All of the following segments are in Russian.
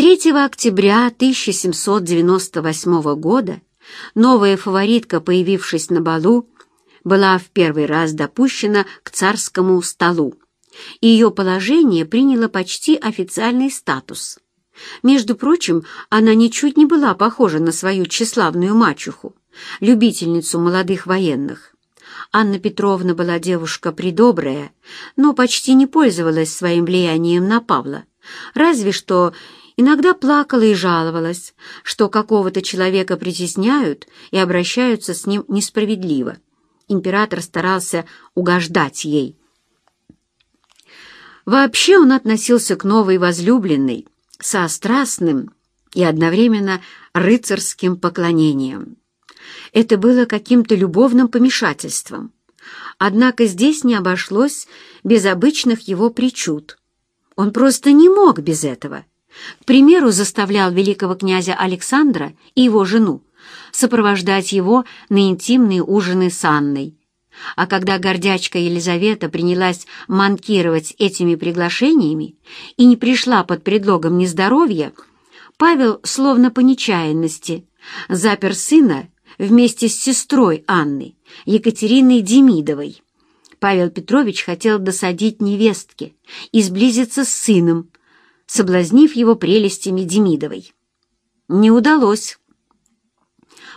3 октября 1798 года новая фаворитка, появившись на балу, была в первый раз допущена к царскому столу, ее положение приняло почти официальный статус. Между прочим, она ничуть не была похожа на свою тщеславную мачеху, любительницу молодых военных. Анна Петровна была девушка придобрая, но почти не пользовалась своим влиянием на Павла, разве что иногда плакала и жаловалась, что какого-то человека притесняют и обращаются с ним несправедливо. Император старался угождать ей. Вообще он относился к новой возлюбленной со страстным и одновременно рыцарским поклонением. Это было каким-то любовным помешательством. Однако здесь не обошлось без обычных его причуд. Он просто не мог без этого. К примеру, заставлял великого князя Александра и его жену сопровождать его на интимные ужины с Анной. А когда гордячка Елизавета принялась манкировать этими приглашениями и не пришла под предлогом нездоровья, Павел, словно по нечаянности, запер сына вместе с сестрой Анны, Екатериной Демидовой. Павел Петрович хотел досадить невестке и сблизиться с сыном, соблазнив его прелестями Демидовой. Не удалось.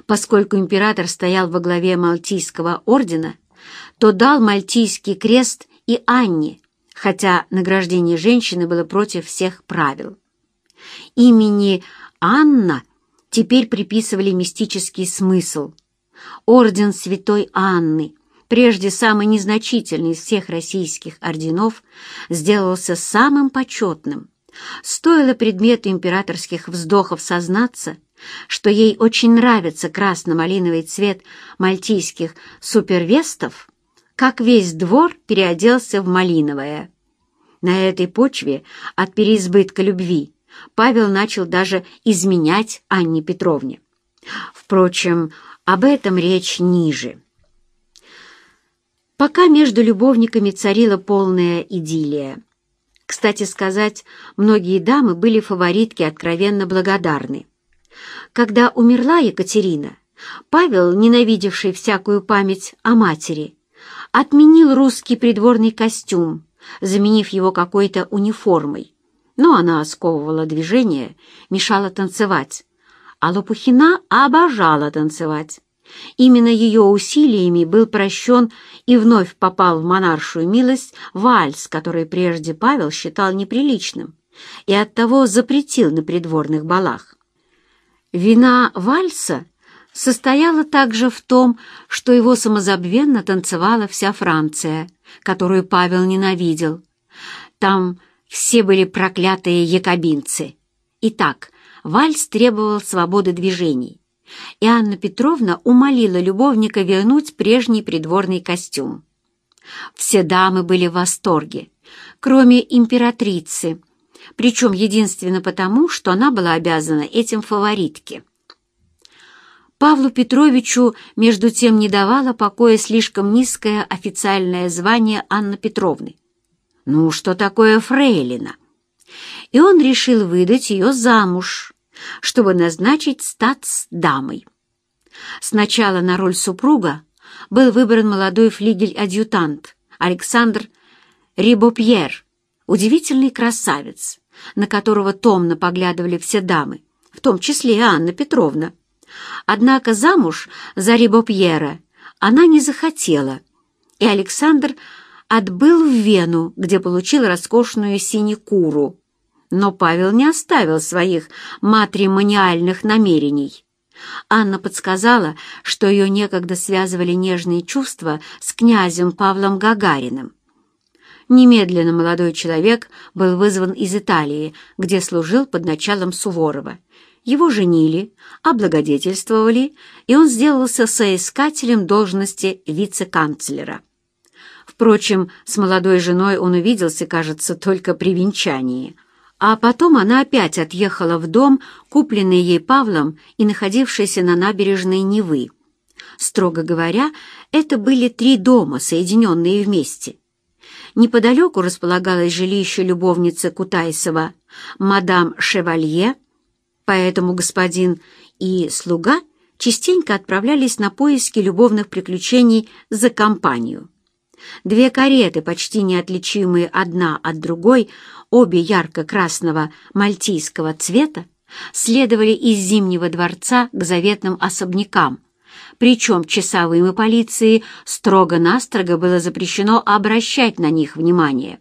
Поскольку император стоял во главе Мальтийского ордена, то дал Мальтийский крест и Анне, хотя награждение женщины было против всех правил. Имени Анна теперь приписывали мистический смысл. Орден Святой Анны, прежде самый незначительный из всех российских орденов, сделался самым почетным. Стоило предмету императорских вздохов сознаться, что ей очень нравится красно-малиновый цвет мальтийских супервестов, как весь двор переоделся в малиновое. На этой почве от переизбытка любви Павел начал даже изменять Анне Петровне. Впрочем, об этом речь ниже. Пока между любовниками царила полная идиллия. Кстати сказать, многие дамы были фаворитки откровенно благодарны. Когда умерла Екатерина, Павел, ненавидевший всякую память о матери, отменил русский придворный костюм, заменив его какой-то униформой. Но она сковывала движение, мешала танцевать, а Лопухина обожала танцевать. Именно ее усилиями был прощен и вновь попал в монаршую милость вальс, который прежде Павел считал неприличным и оттого запретил на придворных балах. Вина вальса состояла также в том, что его самозабвенно танцевала вся Франция, которую Павел ненавидел. Там все были проклятые якобинцы. Итак, вальс требовал свободы движений, и Анна Петровна умолила любовника вернуть прежний придворный костюм. Все дамы были в восторге, кроме императрицы, причем единственно потому, что она была обязана этим фаворитке. Павлу Петровичу, между тем, не давало покоя слишком низкое официальное звание Анны Петровны. Ну, что такое фрейлина? И он решил выдать ее замуж, чтобы назначить статс-дамой. Сначала на роль супруга был выбран молодой флигель-адъютант Александр Рибопьер, удивительный красавец, на которого томно поглядывали все дамы, в том числе и Анна Петровна. Однако замуж за Рибопьера она не захотела, и Александр отбыл в Вену, где получил роскошную синекуру. Но Павел не оставил своих матримониальных намерений. Анна подсказала, что ее некогда связывали нежные чувства с князем Павлом Гагариным. Немедленно молодой человек был вызван из Италии, где служил под началом Суворова, его женили, облагодетельствовали, и он сделался соискателем должности вице-канцлера. Впрочем, с молодой женой он увиделся, кажется, только при венчании. А потом она опять отъехала в дом, купленный ей Павлом и находившийся на набережной Невы. Строго говоря, это были три дома, соединенные вместе. Неподалеку располагалось жилище любовницы Кутайсова, мадам Шевалье, поэтому господин и слуга частенько отправлялись на поиски любовных приключений за компанию. Две кареты, почти неотличимые одна от другой, обе ярко-красного мальтийского цвета, следовали из Зимнего дворца к заветным особнякам, причем часовым и полиции строго-настрого было запрещено обращать на них внимание.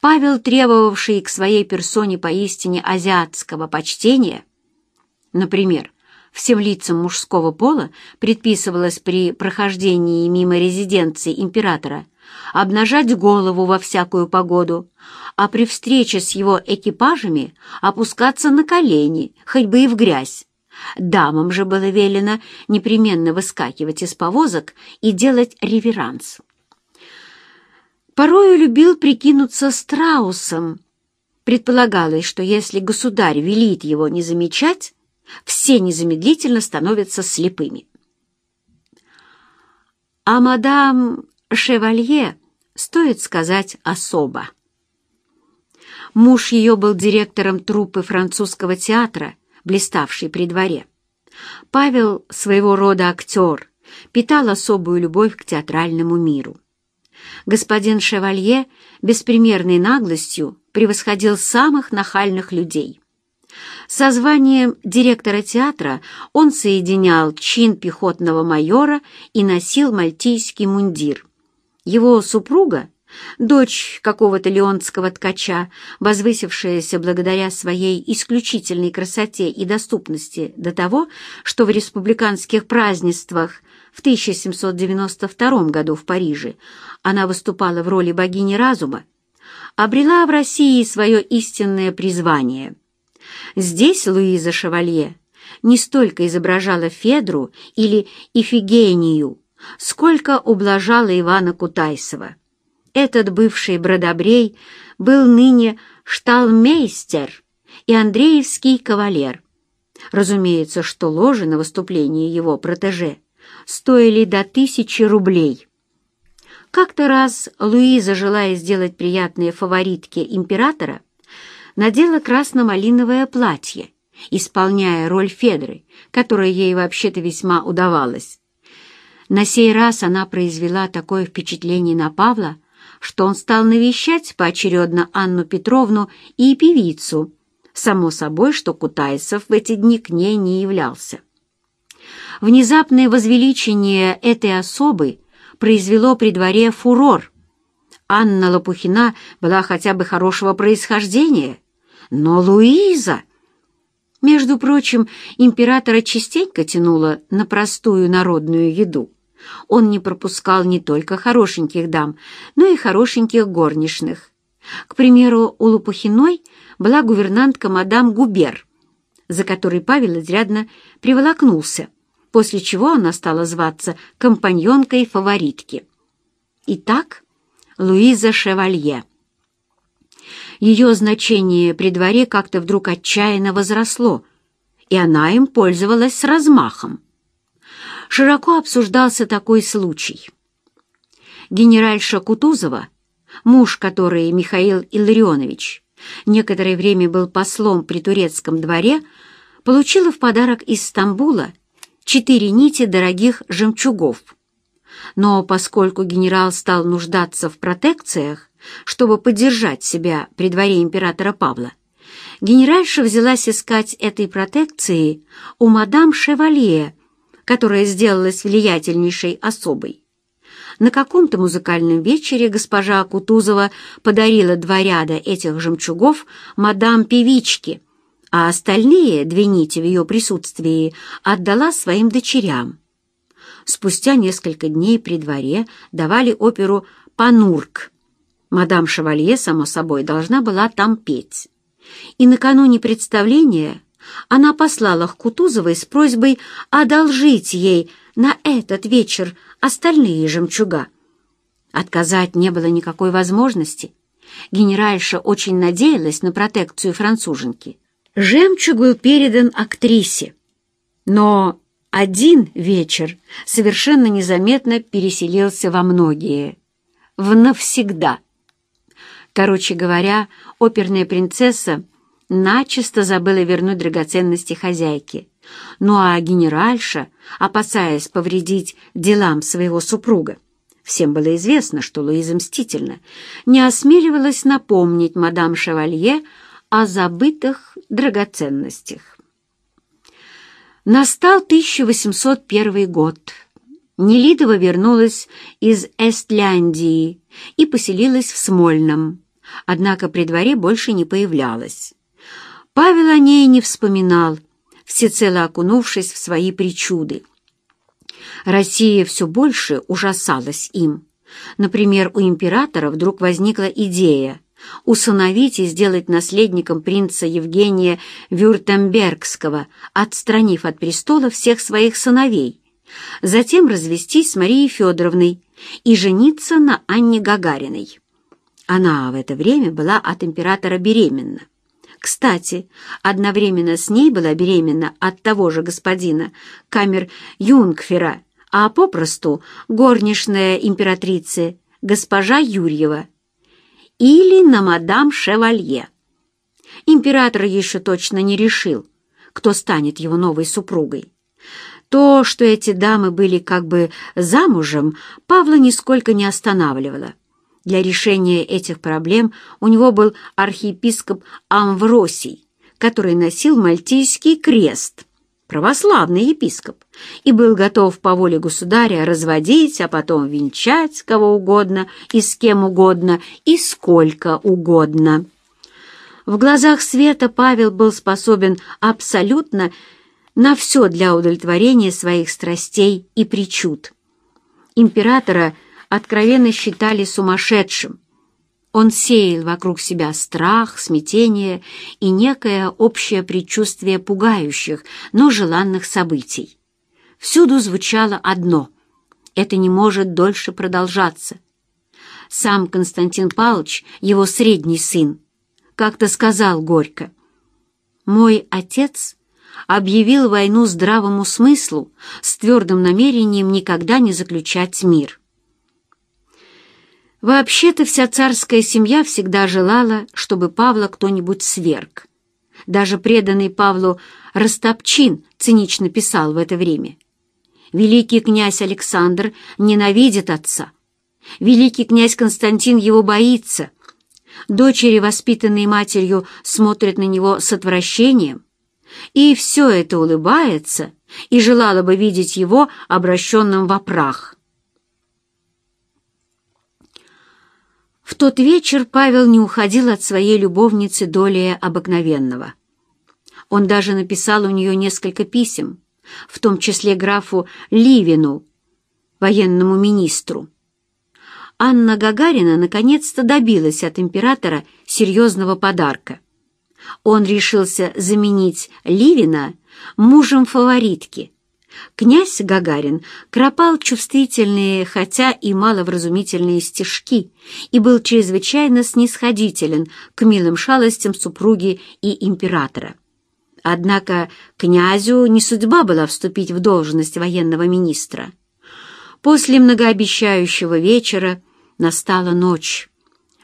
Павел, требовавший к своей персоне поистине азиатского почтения, например, всем лицам мужского пола предписывалось при прохождении мимо резиденции императора обнажать голову во всякую погоду, а при встрече с его экипажами опускаться на колени, хоть бы и в грязь. Дамам же было велено непременно выскакивать из повозок и делать реверанс. Порою любил прикинуться страусом. Предполагалось, что если государь велит его не замечать, все незамедлительно становятся слепыми. А мадам Шевалье, стоит сказать, особо. Муж ее был директором труппы французского театра, блиставший при дворе. Павел, своего рода актер, питал особую любовь к театральному миру. Господин Шевалье беспримерной наглостью превосходил самых нахальных людей. Со званием директора театра он соединял чин пехотного майора и носил мальтийский мундир. Его супруга, дочь какого-то леонского ткача, возвысившаяся благодаря своей исключительной красоте и доступности до того, что в республиканских празднествах в 1792 году в Париже она выступала в роли богини разума, обрела в России свое истинное призвание — Здесь Луиза Шевалье не столько изображала Федру или Ифигению, сколько ублажала Ивана Кутайсова. Этот бывший бродобрей был ныне шталмейстер и Андреевский кавалер. Разумеется, что ложи на выступление его протеже стоили до тысячи рублей. Как-то раз Луиза, желая сделать приятные фаворитке императора, надела красно-малиновое платье, исполняя роль Федры, которая ей вообще-то весьма удавалась. На сей раз она произвела такое впечатление на Павла, что он стал навещать поочередно Анну Петровну и певицу. Само собой, что Кутайцев в эти дни к ней не являлся. Внезапное возвеличение этой особы произвело при дворе фурор. Анна Лопухина была хотя бы хорошего происхождения — но Луиза... Между прочим, императора частенько тянуло на простую народную еду. Он не пропускал не только хорошеньких дам, но и хорошеньких горничных. К примеру, у Лопухиной была гувернантка мадам Губер, за которой Павел изрядно приволокнулся, после чего она стала зваться компаньонкой фаворитки. Итак, Луиза Шевалье. Ее значение при дворе как-то вдруг отчаянно возросло, и она им пользовалась с размахом. Широко обсуждался такой случай. Генеральша Кутузова, муж которой Михаил Илларионович, некоторое время был послом при турецком дворе, получила в подарок из Стамбула четыре нити дорогих жемчугов. Но поскольку генерал стал нуждаться в протекциях, чтобы поддержать себя при дворе императора Павла, генеральша взялась искать этой протекции у мадам Шевалье, которая сделалась влиятельнейшей особой. На каком-то музыкальном вечере госпожа Кутузова подарила два ряда этих жемчугов мадам-певичке, а остальные две нити в ее присутствии отдала своим дочерям. Спустя несколько дней при дворе давали оперу «Панурк», Мадам Шевалье, само собой, должна была там петь. И накануне представления она послала к Кутузовой с просьбой одолжить ей на этот вечер остальные жемчуга. Отказать не было никакой возможности. Генеральша очень надеялась на протекцию француженки. Жемчуг был передан актрисе. Но один вечер совершенно незаметно переселился во многие. В навсегда. Короче говоря, оперная принцесса начисто забыла вернуть драгоценности хозяйке. Ну а генеральша, опасаясь повредить делам своего супруга, всем было известно, что Луиза мстительна, не осмеливалась напомнить мадам Шевалье о забытых драгоценностях. Настал 1801 год. Нелидова вернулась из Эстляндии и поселилась в Смольном, однако при дворе больше не появлялась. Павел о ней не вспоминал, всецело окунувшись в свои причуды. Россия все больше ужасалась им. Например, у императора вдруг возникла идея усыновить и сделать наследником принца Евгения Вюртембергского, отстранив от престола всех своих сыновей, затем развестись с Марией Федоровной и жениться на Анне Гагариной. Она в это время была от императора беременна. Кстати, одновременно с ней была беременна от того же господина камер-юнгфера, а попросту горничная императрицы, госпожа Юрьева, или на мадам Шевалье. Император еще точно не решил, кто станет его новой супругой. То, что эти дамы были как бы замужем, Павла нисколько не останавливало. Для решения этих проблем у него был архиепископ Амвросий, который носил мальтийский крест, православный епископ, и был готов по воле государя разводить, а потом венчать кого угодно и с кем угодно и сколько угодно. В глазах света Павел был способен абсолютно на все для удовлетворения своих страстей и причуд. Императора – откровенно считали сумасшедшим. Он сеял вокруг себя страх, смятение и некое общее предчувствие пугающих, но желанных событий. Всюду звучало одно — это не может дольше продолжаться. Сам Константин Павлович, его средний сын, как-то сказал горько, «Мой отец объявил войну здравому смыслу с твердым намерением никогда не заключать мир». Вообще-то вся царская семья всегда желала, чтобы Павла кто-нибудь сверг. Даже преданный Павлу Растопчин цинично писал в это время. «Великий князь Александр ненавидит отца. Великий князь Константин его боится. Дочери, воспитанные матерью, смотрят на него с отвращением. И все это улыбается и желала бы видеть его обращенным в прах». В тот вечер Павел не уходил от своей любовницы долее обыкновенного. Он даже написал у нее несколько писем, в том числе графу Ливину, военному министру. Анна Гагарина наконец-то добилась от императора серьезного подарка. Он решился заменить Ливина мужем фаворитки, Князь Гагарин кропал чувствительные, хотя и маловразумительные стишки и был чрезвычайно снисходителен к милым шалостям супруги и императора. Однако князю не судьба была вступить в должность военного министра. После многообещающего вечера настала ночь.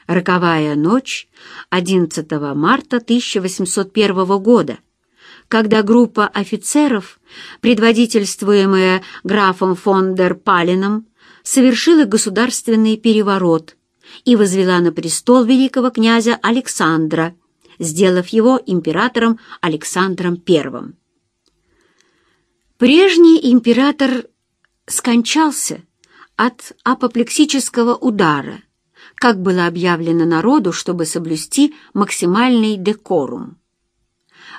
Роковая ночь 11 марта 1801 года, когда группа офицеров, предводительствуемая графом фон дер Палином, совершила государственный переворот и возвела на престол великого князя Александра, сделав его императором Александром I. Прежний император скончался от апоплексического удара, как было объявлено народу, чтобы соблюсти максимальный декорум.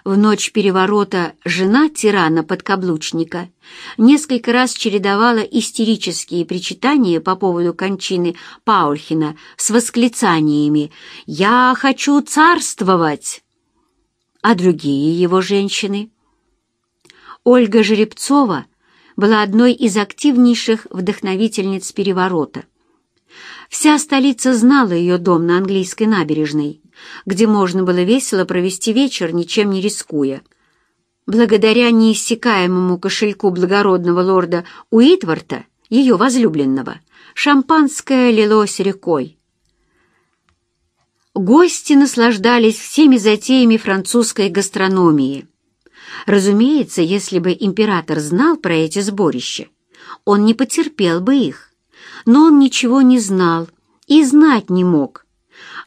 В ночь переворота жена тирана-подкаблучника несколько раз чередовала истерические причитания по поводу кончины Паульхина с восклицаниями «Я хочу царствовать!» А другие его женщины? Ольга Жеребцова была одной из активнейших вдохновительниц переворота. Вся столица знала ее дом на английской набережной, где можно было весело провести вечер, ничем не рискуя. Благодаря неиссякаемому кошельку благородного лорда Уитворта, ее возлюбленного, шампанское лилось рекой. Гости наслаждались всеми затеями французской гастрономии. Разумеется, если бы император знал про эти сборища, он не потерпел бы их. Но он ничего не знал и знать не мог.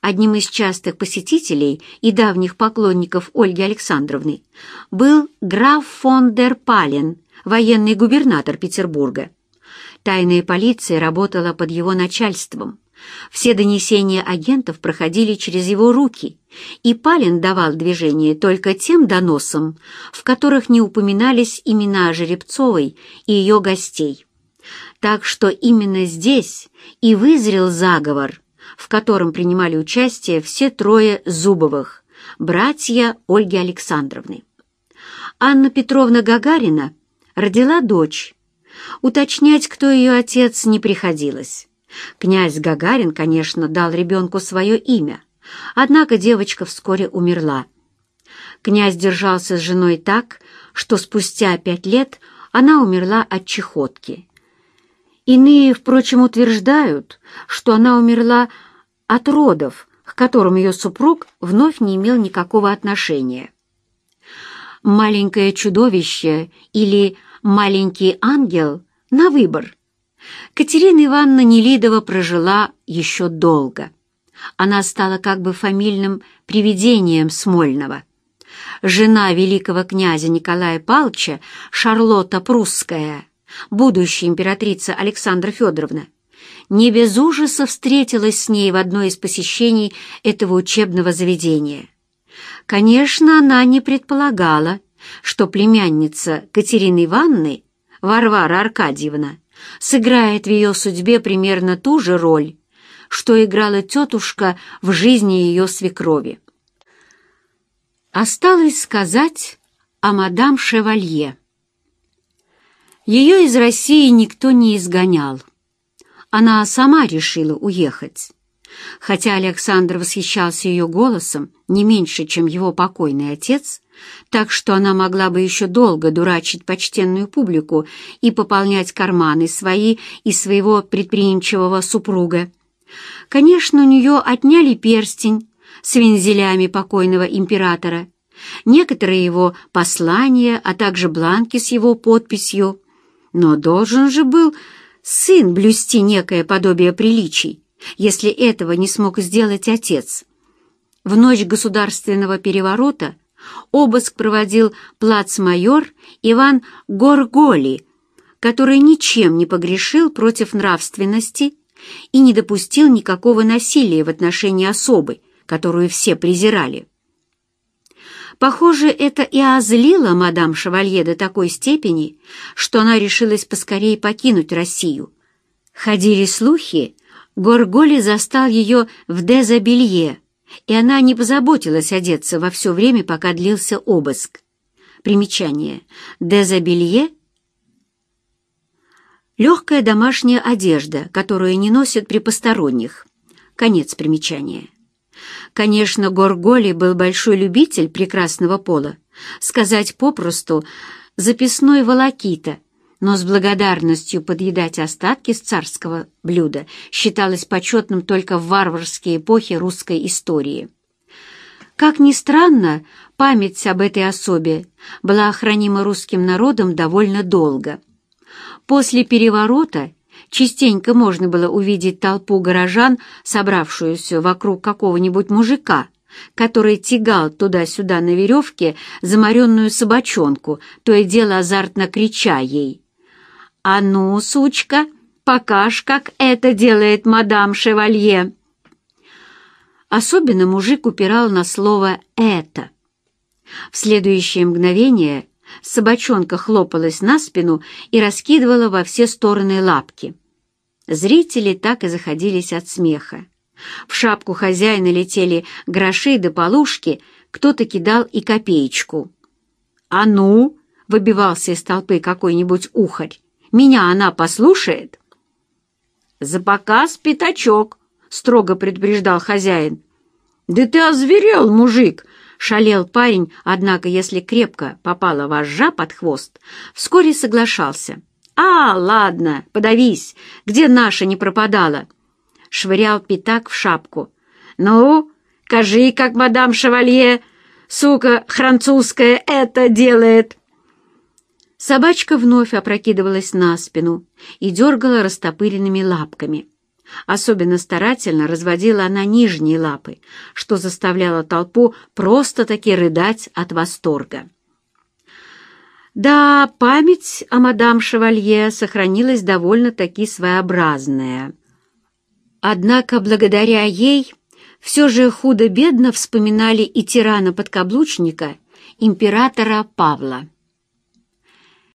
Одним из частых посетителей и давних поклонников Ольги Александровны был граф фон дер Пален, военный губернатор Петербурга. Тайная полиция работала под его начальством. Все донесения агентов проходили через его руки, и Палин давал движение только тем доносам, в которых не упоминались имена Жеребцовой и ее гостей. Так что именно здесь и вызрел заговор, в котором принимали участие все трое Зубовых, братья Ольги Александровны. Анна Петровна Гагарина родила дочь. Уточнять, кто ее отец, не приходилось. Князь Гагарин, конечно, дал ребенку свое имя, однако девочка вскоре умерла. Князь держался с женой так, что спустя пять лет она умерла от чехотки. Иные, впрочем, утверждают, что она умерла от родов, к которым ее супруг вновь не имел никакого отношения. «Маленькое чудовище» или «маленький ангел» на выбор – Катерина Ивановна Нелидова прожила еще долго. Она стала как бы фамильным привидением Смольного. Жена великого князя Николая Павловича, Шарлотта Прусская, будущая императрица Александра Федоровна, не без ужаса встретилась с ней в одно из посещений этого учебного заведения. Конечно, она не предполагала, что племянница Катерины Ивановны, Варвара Аркадьевна, сыграет в ее судьбе примерно ту же роль, что играла тетушка в жизни ее свекрови. Осталось сказать о мадам Шевалье. Ее из России никто не изгонял. Она сама решила уехать. Хотя Александр восхищался ее голосом не меньше, чем его покойный отец, так что она могла бы еще долго дурачить почтенную публику и пополнять карманы свои и своего предприимчивого супруга. Конечно, у нее отняли перстень с вензелями покойного императора, некоторые его послания, а также бланки с его подписью. Но должен же был сын блюсти некое подобие приличий, если этого не смог сделать отец. В ночь государственного переворота Обыск проводил плацмайор Иван Горголи, который ничем не погрешил против нравственности и не допустил никакого насилия в отношении особы, которую все презирали. Похоже, это и озлило мадам Шевалье до такой степени, что она решилась поскорее покинуть Россию. Ходили слухи, Горголи застал ее в дезобелье, и она не позаботилась одеться во все время, пока длился обыск. Примечание. Дезобелье — легкая домашняя одежда, которую не носят при посторонних. Конец примечания. Конечно, Горголи был большой любитель прекрасного пола, сказать попросту «записной волокита», но с благодарностью подъедать остатки с царского блюда считалось почетным только в варварские эпохи русской истории. Как ни странно, память об этой особе была охранима русским народом довольно долго. После переворота частенько можно было увидеть толпу горожан, собравшуюся вокруг какого-нибудь мужика, который тягал туда-сюда на веревке замаренную собачонку, то и дело азартно крича ей. «А ну, сучка, покаж, как это делает мадам Шевалье!» Особенно мужик упирал на слово «это». В следующее мгновение собачонка хлопалась на спину и раскидывала во все стороны лапки. Зрители так и заходились от смеха. В шапку хозяина летели гроши да полушки, кто-то кидал и копеечку. «А ну!» — выбивался из толпы какой-нибудь ухарь. Меня она послушает?» «За показ пятачок», — строго предупреждал хозяин. «Да ты озверел, мужик!» — шалел парень, однако, если крепко попала вожжа под хвост, вскоре соглашался. «А, ладно, подавись, где наша не пропадала?» Швырял пятак в шапку. «Ну, Скажи, как мадам Шевалье, сука французская, это делает!» Собачка вновь опрокидывалась на спину и дергала растопыренными лапками. Особенно старательно разводила она нижние лапы, что заставляло толпу просто-таки рыдать от восторга. Да, память о мадам Шевалье сохранилась довольно-таки своеобразная. Однако благодаря ей все же худо-бедно вспоминали и тирана-подкаблучника, императора Павла.